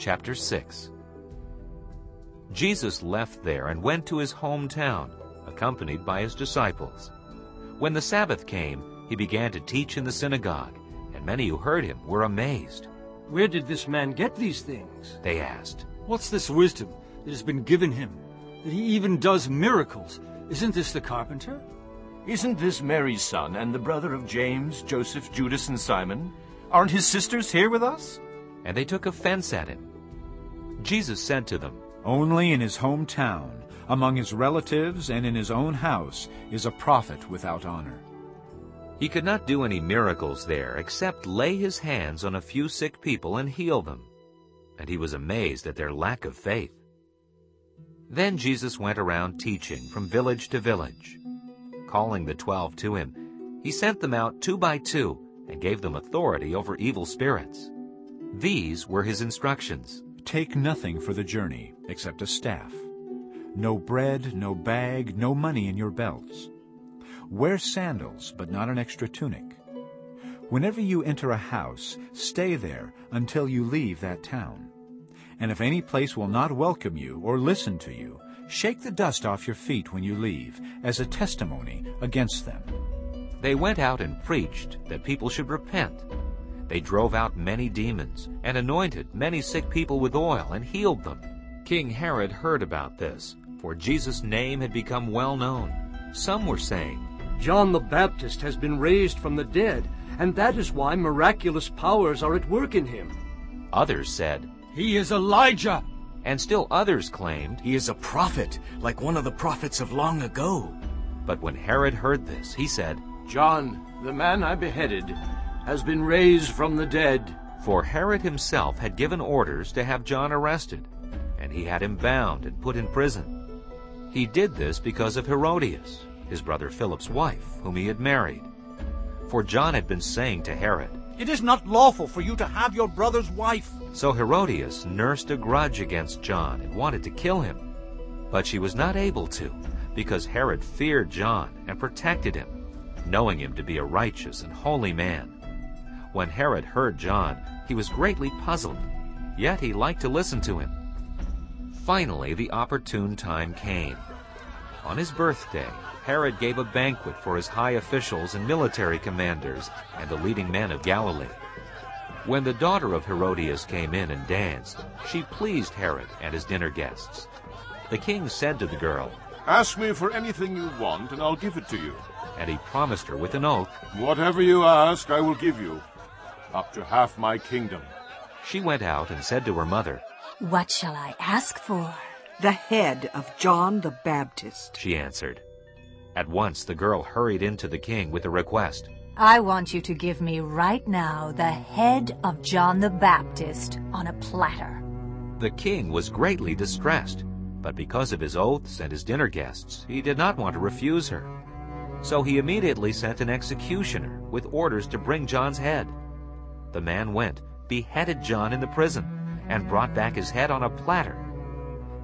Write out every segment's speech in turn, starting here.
Chapter 6 Jesus left there and went to his hometown, accompanied by his disciples. When the Sabbath came, he began to teach in the synagogue, and many who heard him were amazed. Where did this man get these things? They asked, What's this wisdom that has been given him, that he even does miracles? Isn't this the carpenter? Isn't this Mary's son and the brother of James, Joseph, Judas, and Simon? Aren't his sisters here with us? And they took offense at him. Jesus said to them, Only in his hometown, among his relatives and in his own house, is a prophet without honor. He could not do any miracles there except lay his hands on a few sick people and heal them. And he was amazed at their lack of faith. Then Jesus went around teaching from village to village. Calling the twelve to him, he sent them out two by two and gave them authority over evil spirits. These were his instructions. Take nothing for the journey except a staff. No bread, no bag, no money in your belts. Wear sandals, but not an extra tunic. Whenever you enter a house, stay there until you leave that town. And if any place will not welcome you or listen to you, shake the dust off your feet when you leave, as a testimony against them. They went out and preached that people should repent. They drove out many demons and anointed many sick people with oil and healed them. King Herod heard about this, for Jesus' name had become well known. Some were saying, John the Baptist has been raised from the dead, and that is why miraculous powers are at work in him. Others said, He is Elijah. And still others claimed, He is a prophet, like one of the prophets of long ago. But when Herod heard this, he said, John, the man I beheaded, has been raised from the dead. For Herod himself had given orders to have John arrested, and he had him bound and put in prison. He did this because of Herodias, his brother Philip's wife, whom he had married. For John had been saying to Herod, It is not lawful for you to have your brother's wife. So Herodias nursed a grudge against John and wanted to kill him. But she was not able to, because Herod feared John and protected him, knowing him to be a righteous and holy man. When Herod heard John, he was greatly puzzled, yet he liked to listen to him. Finally, the opportune time came. On his birthday, Herod gave a banquet for his high officials and military commanders and the leading men of Galilee. When the daughter of Herodias came in and danced, she pleased Herod and his dinner guests. The king said to the girl, Ask me for anything you want, and I'll give it to you. And he promised her with an oath, Whatever you ask, I will give you, up to half my kingdom. She went out and said to her mother, What shall I ask for? The head of John the Baptist, she answered. At once the girl hurried into the king with a request. I want you to give me right now the head of John the Baptist on a platter. The king was greatly distressed, but because of his oaths and his dinner guests, he did not want to refuse her. So he immediately sent an executioner with orders to bring John's head. The man went, beheaded John in the prison, and brought back his head on a platter.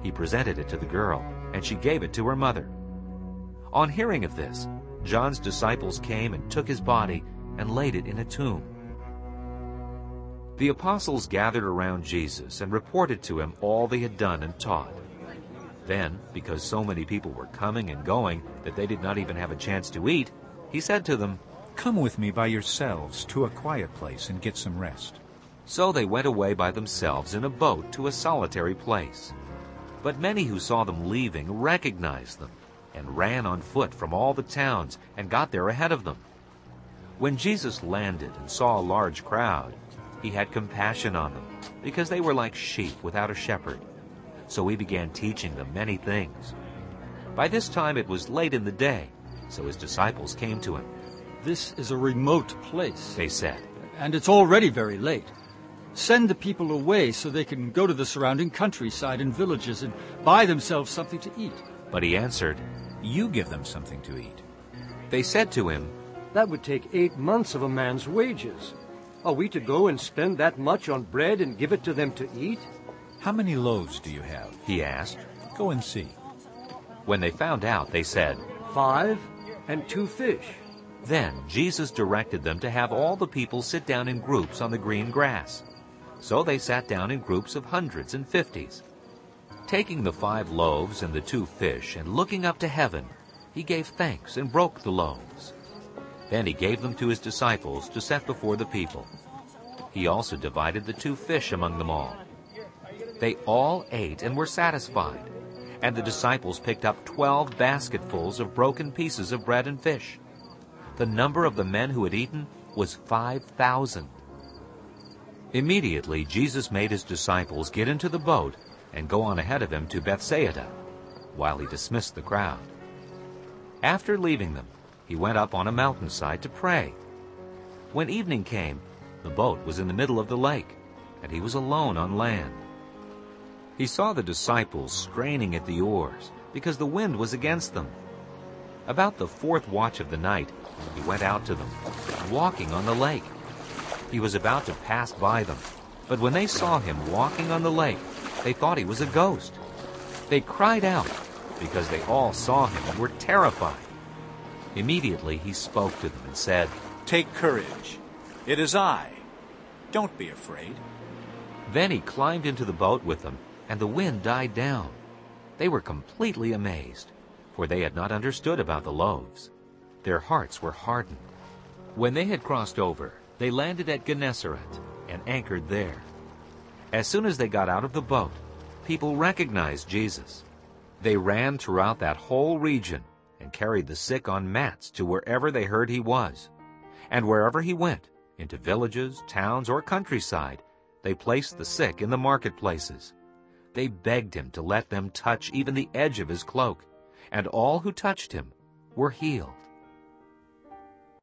He presented it to the girl, and she gave it to her mother. On hearing of this, John's disciples came and took his body and laid it in a tomb. The apostles gathered around Jesus and reported to him all they had done and taught. Then, because so many people were coming and going that they did not even have a chance to eat, he said to them, Come with me by yourselves to a quiet place and get some rest. So they went away by themselves in a boat to a solitary place. But many who saw them leaving recognized them and ran on foot from all the towns and got there ahead of them. When Jesus landed and saw a large crowd, he had compassion on them, because they were like sheep without a shepherd. So he began teaching them many things. By this time it was late in the day, so his disciples came to him. This is a remote place, They said, and it's already very late. Send the people away so they can go to the surrounding countryside and villages and buy themselves something to eat. But he answered, You give them something to eat. They said to him, That would take eight months of a man's wages. Are we to go and spend that much on bread and give it to them to eat? How many loaves do you have? He asked. Go and see. When they found out, they said, Five and two fish. Then Jesus directed them to have all the people sit down in groups on the green grass. So they sat down in groups of hundreds and fifties. Taking the five loaves and the two fish and looking up to heaven, he gave thanks and broke the loaves. Then he gave them to his disciples to set before the people. He also divided the two fish among them all. They all ate and were satisfied, and the disciples picked up twelve basketfuls of broken pieces of bread and fish. The number of the men who had eaten was five thousand. Immediately Jesus made his disciples get into the boat and go on ahead of him to Bethsaida, while he dismissed the crowd. After leaving them, he went up on a mountainside to pray. When evening came, the boat was in the middle of the lake, and he was alone on land. He saw the disciples straining at the oars, because the wind was against them. About the fourth watch of the night, he went out to them, walking on the lake. He was about to pass by them, but when they saw him walking on the lake, they thought he was a ghost. They cried out, because they all saw him and were terrified. Immediately he spoke to them and said, Take courage. It is I. Don't be afraid. Then he climbed into the boat with them, and the wind died down. They were completely amazed, for they had not understood about the loaves. Their hearts were hardened. When they had crossed over, they landed at Gennesaret and anchored there. As soon as they got out of the boat, people recognized Jesus. They ran throughout that whole region and carried the sick on mats to wherever they heard he was. And wherever he went, into villages, towns, or countryside, they placed the sick in the marketplaces. They begged him to let them touch even the edge of his cloak, and all who touched him were healed.